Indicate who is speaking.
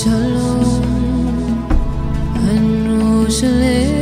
Speaker 1: shalom. And shalom